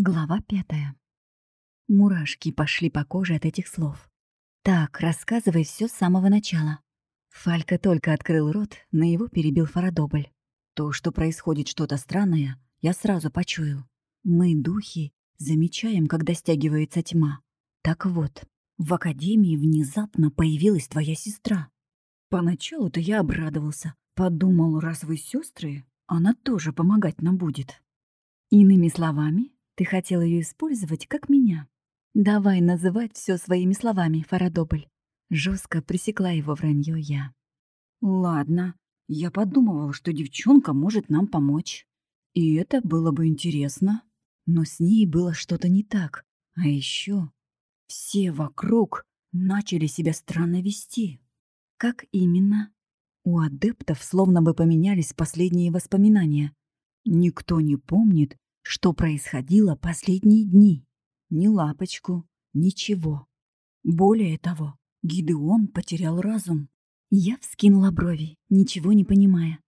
Глава пятая. Мурашки пошли по коже от этих слов. «Так, рассказывай все с самого начала». Фалька только открыл рот, на его перебил Фарадобль. То, что происходит что-то странное, я сразу почуял. Мы, духи, замечаем, когда стягивается тьма. Так вот, в Академии внезапно появилась твоя сестра. Поначалу-то я обрадовался. Подумал, раз вы сестры, она тоже помогать нам будет. Иными словами, ты хотел ее использовать, как меня. Давай называть все своими словами, Фарадобль. Жестко пресекла его вранье я. Ладно, я подумывал, что девчонка может нам помочь. И это было бы интересно. Но с ней было что-то не так. А еще все вокруг начали себя странно вести. Как именно? У адептов словно бы поменялись последние воспоминания. Никто не помнит, что происходило последние дни. Ни лапочку, ничего. Более того, Гидеон потерял разум. Я вскинула брови, ничего не понимая.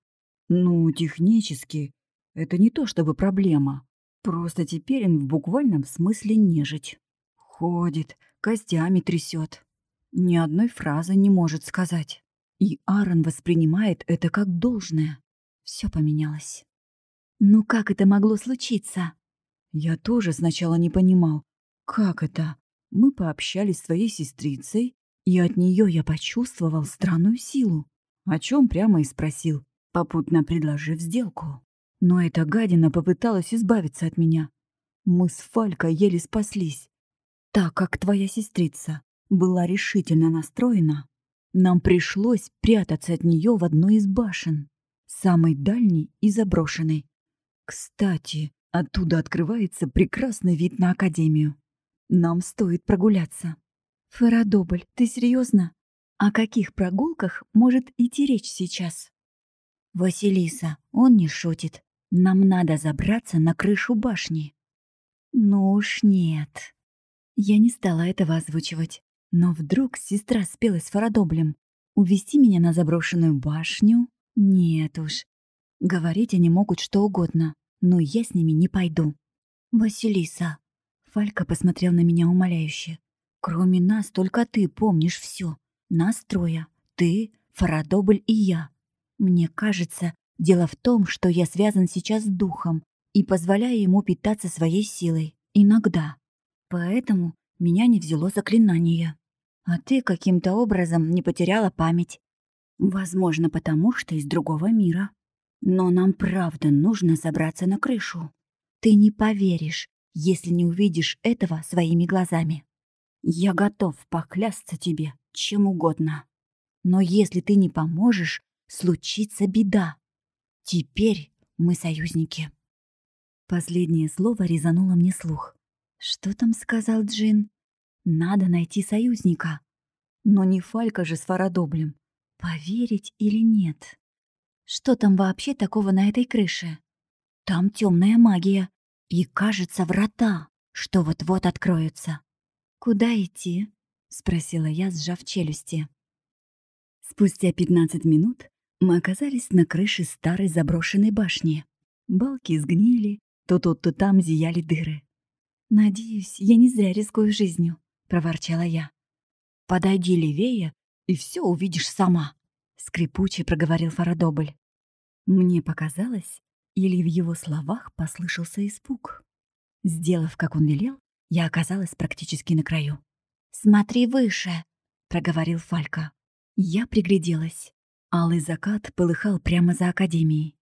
Ну, технически, это не то чтобы проблема. Просто теперь он в буквальном смысле нежить. Ходит, костями трясет. Ни одной фразы не может сказать. И Аарон воспринимает это как должное. Все поменялось. Ну как это могло случиться? Я тоже сначала не понимал, как это. Мы пообщались с твоей сестрицей, и от нее я почувствовал странную силу, о чем прямо и спросил, попутно предложив сделку. Но эта гадина попыталась избавиться от меня. Мы с Фалькой еле спаслись. Так как твоя сестрица была решительно настроена, нам пришлось прятаться от нее в одной из башен, самой дальней и заброшенной. Кстати, оттуда открывается прекрасный вид на Академию. Нам стоит прогуляться. Фарадобль, ты серьезно? О каких прогулках может идти речь сейчас? Василиса, он не шутит. Нам надо забраться на крышу башни. Ну уж нет. Я не стала этого озвучивать. Но вдруг сестра спелась с Фарадоблем. Увести меня на заброшенную башню? Нет уж. Говорить они могут что угодно но я с ними не пойду. «Василиса!» Фалька посмотрел на меня умоляюще. «Кроме нас только ты помнишь все. Нас трое. Ты, Фарадобль и я. Мне кажется, дело в том, что я связан сейчас с духом и позволяю ему питаться своей силой. Иногда. Поэтому меня не взяло заклинание. А ты каким-то образом не потеряла память. Возможно, потому что из другого мира. Но нам правда нужно забраться на крышу. Ты не поверишь, если не увидишь этого своими глазами. Я готов поклясться тебе чем угодно. Но если ты не поможешь, случится беда. Теперь мы союзники. Последнее слово резануло мне слух. Что там сказал Джин? Надо найти союзника. Но не Фалька же с Фарадоблем. Поверить или нет? Что там вообще такого на этой крыше? Там темная магия. И, кажется, врата, что вот-вот откроются. «Куда идти?» — спросила я, сжав челюсти. Спустя 15 минут мы оказались на крыше старой заброшенной башни. Балки сгнили, то тут, то там зияли дыры. «Надеюсь, я не зря рискую жизнью», — проворчала я. «Подойди левее, и все увидишь сама», — скрипуче проговорил Фарадобль. Мне показалось, или в его словах послышался испуг. Сделав, как он велел, я оказалась практически на краю. «Смотри выше!» — проговорил Фалька. Я пригляделась. Алый закат полыхал прямо за академией.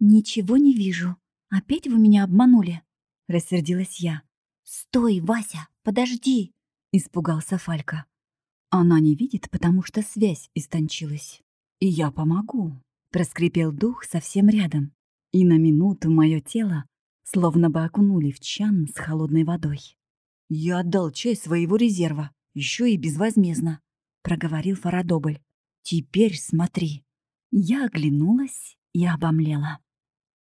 «Ничего не вижу. Опять вы меня обманули?» — рассердилась я. «Стой, Вася, подожди!» — испугался Фалька. «Она не видит, потому что связь истончилась. И я помогу». Проскрипел дух совсем рядом, и на минуту мое тело словно бы окунули в чан с холодной водой. «Я отдал часть своего резерва, еще и безвозмездно», — проговорил Фарадобль. «Теперь смотри». Я оглянулась и обомлела.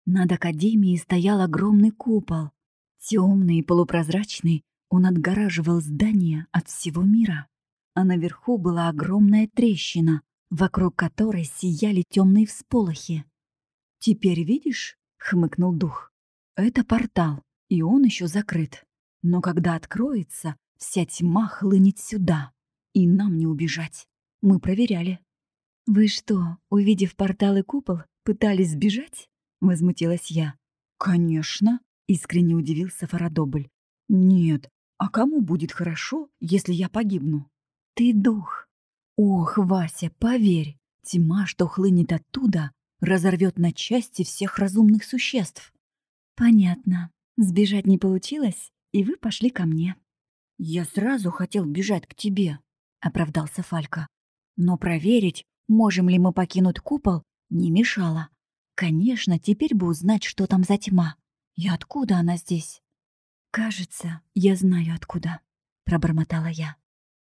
Над Академией стоял огромный купол. Темный и полупрозрачный, он отгораживал здание от всего мира. А наверху была огромная трещина, вокруг которой сияли темные всполохи. «Теперь видишь?» — хмыкнул дух. «Это портал, и он еще закрыт. Но когда откроется, вся тьма хлынет сюда, и нам не убежать. Мы проверяли. «Вы что, увидев портал и купол, пытались сбежать?» — возмутилась я. «Конечно», — искренне удивился Фарадобль. «Нет, а кому будет хорошо, если я погибну?» «Ты дух». «Ох, Вася, поверь, тьма, что хлынет оттуда, разорвет на части всех разумных существ». «Понятно. Сбежать не получилось, и вы пошли ко мне». «Я сразу хотел бежать к тебе», — оправдался Фалька. «Но проверить, можем ли мы покинуть купол, не мешало. Конечно, теперь бы узнать, что там за тьма. И откуда она здесь?» «Кажется, я знаю откуда», — пробормотала я.